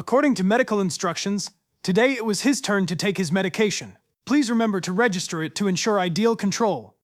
According to medical instructions, today it was his turn to take his medication. Please remember to register it to ensure ideal control.